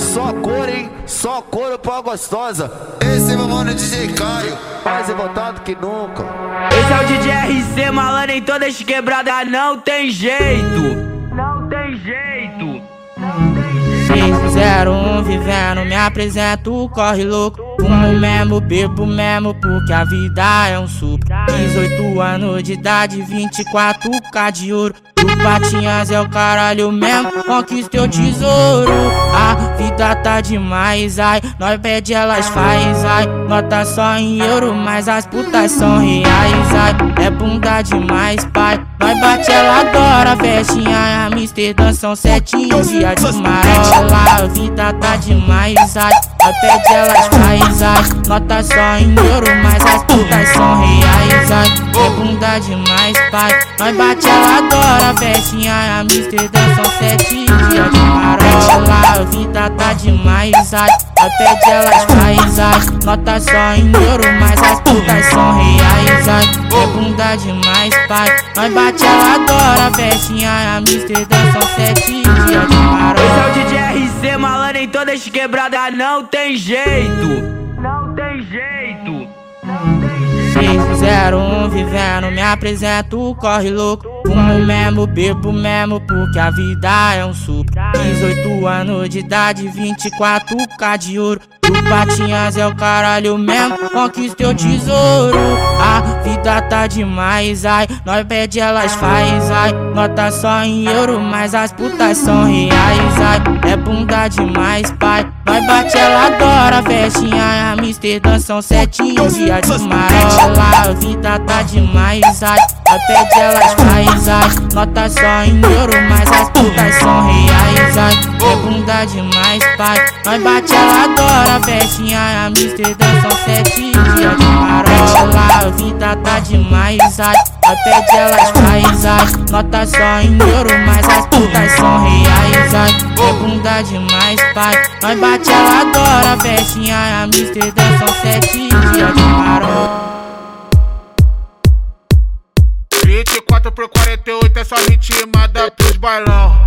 Só cor, hein? Só couro pra gostosa. Esse é meu mano DJ Caio. Mais revoltado que nunca. Esse é o DJ RC, malandro em todas quebradas. Não tem jeito. Não tem jeito. Não tem jeito. 601 vivendo, me apresento, corre louco. Fumo mesmo, bebo mesmo, porque a vida é um supro. 18 anos de idade, 24k de ouro. O Patinhas é o caralho mesmo, conquistei o tesouro. A vida tá demais, ai, nós pede elas faz, ai. Nota só em euro, mas as putas são reais, ai. É bunda demais, pai. Nós bate, ela adora, festinha, Amsterdã são sete dia de marola. A vida tá demais, ai. Nós pede elas faz, ai. Nota só em euro, mas as putas são reais, ai. É bunda demais, pai. Nós bate, ela adora, festinha, Amsterdã são sete dias de marola. A vida tá demais, ai. Nós pede elas faz, ai. Nota só em euro, mas as putas são reais, ai. É bunda demais, pai. Nós bate, ela adora, festinha, Amsterdã são sete dias de marola. Esse é o DJ RC, malandro em todas quebradas, não tem jeito. Não tem jeito. Não tem jeito. 601 vivendo, me apresento, corre louco. Fumo mesmo, bebo mesmo, porque a vida é um supro. 18 anos de idade, 24k de ouro. O Patinhas é o caralho mesmo, conquistei o tesouro. A vida tá demais, ai. Nós pede, elas faz, ai. Nota só em euro, mas as putas são reais, ai. Bunda demais, pai. Nós bate, ela adora, festinha. Amsterdã são sete dias de marola. A vida tá demais, ai. Nós pede, elas faz, ai. Nota só em euro, mas as putas são reais, ai. É bunda demais, pai. Nós bate, ela adora, festinha. Amsterdã são sete dias de marola. A vida tá demais, ai. Pede, elas faz, ai. Nota só em euro, mas as putas são reais, ai. É bunda demais, pai. Nós bate, ela adora, festinha. Amsterdã são sete dias de marola. 24 por 48 é só ritmada pros bailão.